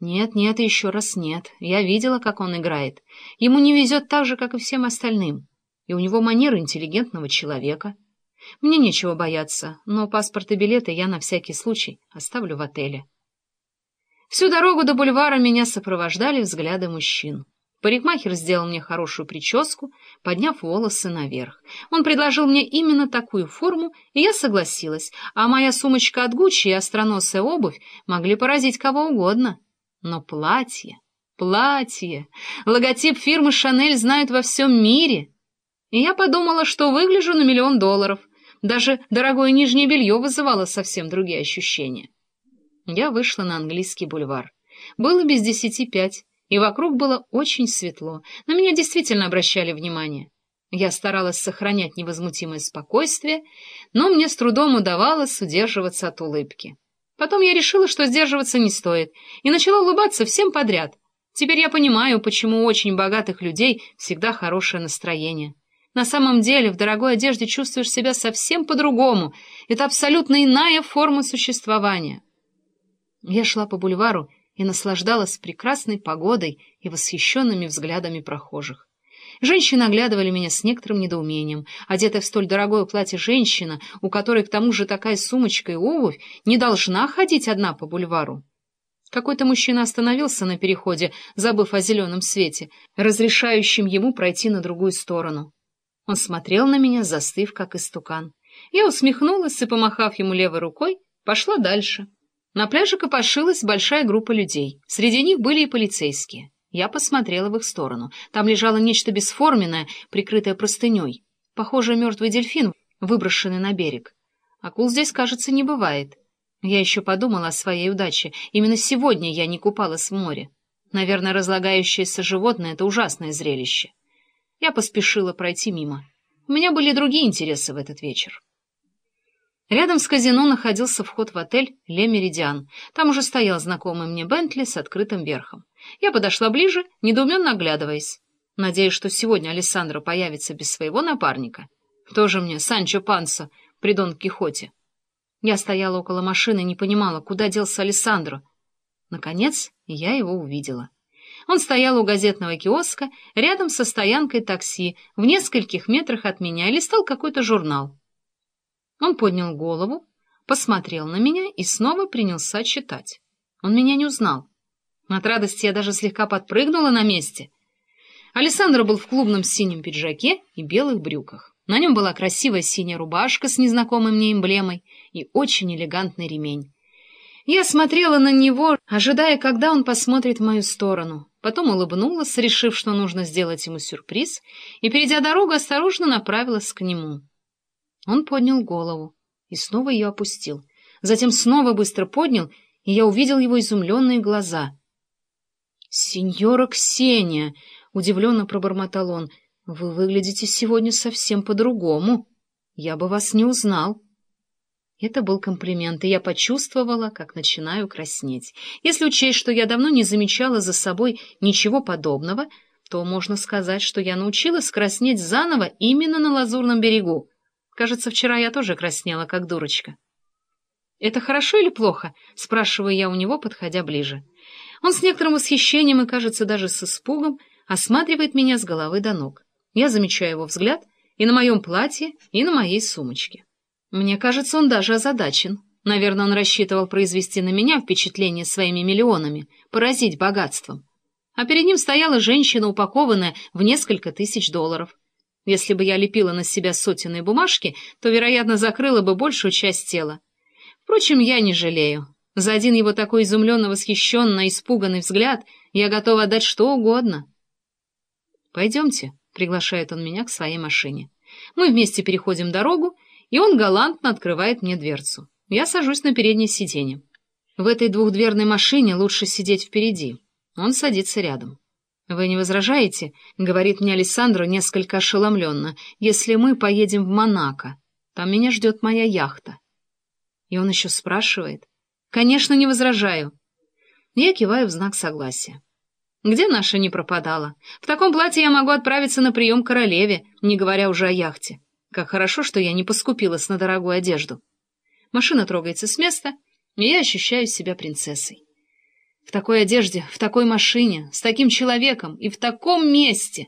Нет, нет еще раз нет. Я видела, как он играет. Ему не везет так же, как и всем остальным. И у него манеры интеллигентного человека. Мне нечего бояться, но паспорт и билеты я на всякий случай оставлю в отеле. Всю дорогу до бульвара меня сопровождали взгляды мужчин. Парикмахер сделал мне хорошую прическу, подняв волосы наверх. Он предложил мне именно такую форму, и я согласилась, а моя сумочка от Гуччи и остроносая обувь могли поразить кого угодно. Но платье, платье, логотип фирмы «Шанель» знают во всем мире. И я подумала, что выгляжу на миллион долларов. Даже дорогое нижнее белье вызывало совсем другие ощущения. Я вышла на английский бульвар. Было без десяти пять, и вокруг было очень светло. На меня действительно обращали внимание. Я старалась сохранять невозмутимое спокойствие, но мне с трудом удавалось удерживаться от улыбки. Потом я решила, что сдерживаться не стоит, и начала улыбаться всем подряд. Теперь я понимаю, почему у очень богатых людей всегда хорошее настроение. На самом деле в дорогой одежде чувствуешь себя совсем по-другому. Это абсолютно иная форма существования. Я шла по бульвару и наслаждалась прекрасной погодой и восхищенными взглядами прохожих. Женщины оглядывали меня с некоторым недоумением. Одетая в столь дорогое платье женщина, у которой к тому же такая сумочка и обувь, не должна ходить одна по бульвару. Какой-то мужчина остановился на переходе, забыв о зеленом свете, разрешающем ему пройти на другую сторону. Он смотрел на меня, застыв, как истукан. Я усмехнулась и, помахав ему левой рукой, пошла дальше. На пляже копошилась большая группа людей. Среди них были и полицейские. Я посмотрела в их сторону. Там лежало нечто бесформенное, прикрытое простыней. Похоже, мертвый дельфин, выброшенный на берег. Акул здесь, кажется, не бывает. Я еще подумала о своей удаче. Именно сегодня я не купалась в море. Наверное, разлагающееся животное — это ужасное зрелище. Я поспешила пройти мимо. У меня были другие интересы в этот вечер. Рядом с казино находился вход в отель «Ле Меридиан». Там уже стоял знакомый мне Бентли с открытым верхом. Я подошла ближе, недоуменно оглядываясь. Надеюсь, что сегодня Алессандро появится без своего напарника. Тоже мне Санчо Пансо при Дон Кихоте. Я стояла около машины не понимала, куда делся Алессандро. Наконец, я его увидела. Он стоял у газетного киоска, рядом со стоянкой такси, в нескольких метрах от меня, и листал какой-то журнал. Он поднял голову, посмотрел на меня и снова принялся читать. Он меня не узнал. От радости я даже слегка подпрыгнула на месте. Александр был в клубном синем пиджаке и белых брюках. На нем была красивая синяя рубашка с незнакомой мне эмблемой и очень элегантный ремень. Я смотрела на него, ожидая, когда он посмотрит в мою сторону. Потом улыбнулась, решив, что нужно сделать ему сюрприз, и, перейдя дорогу, осторожно направилась к нему. Он поднял голову и снова ее опустил. Затем снова быстро поднял, и я увидел его изумленные глаза. «Сеньора Ксения!» — удивленно пробормотал он. «Вы выглядите сегодня совсем по-другому. Я бы вас не узнал». Это был комплимент, и я почувствовала, как начинаю краснеть. Если учесть, что я давно не замечала за собой ничего подобного, то можно сказать, что я научилась краснеть заново именно на Лазурном берегу. Кажется, вчера я тоже краснела, как дурочка. «Это хорошо или плохо?» — спрашиваю я у него, подходя ближе. Он с некоторым восхищением и, кажется, даже с испугом осматривает меня с головы до ног. Я замечаю его взгляд и на моем платье, и на моей сумочке. Мне кажется, он даже озадачен. Наверное, он рассчитывал произвести на меня впечатление своими миллионами, поразить богатством. А перед ним стояла женщина, упакованная в несколько тысяч долларов. Если бы я лепила на себя сотенные бумажки, то, вероятно, закрыла бы большую часть тела. Впрочем, я не жалею. За один его такой изумленно восхищенно испуганный взгляд я готова отдать что угодно. «Пойдемте», — приглашает он меня к своей машине. Мы вместе переходим дорогу, и он галантно открывает мне дверцу. Я сажусь на переднее сиденье. В этой двухдверной машине лучше сидеть впереди. Он садится рядом. «Вы не возражаете?» — говорит мне Александру несколько ошеломленно. «Если мы поедем в Монако, там меня ждет моя яхта». И он еще спрашивает. «Конечно, не возражаю». Я киваю в знак согласия. Где наша не пропадала? В таком платье я могу отправиться на прием королеве, не говоря уже о яхте. Как хорошо, что я не поскупилась на дорогую одежду. Машина трогается с места, и я ощущаю себя принцессой. В такой одежде, в такой машине, с таким человеком и в таком месте.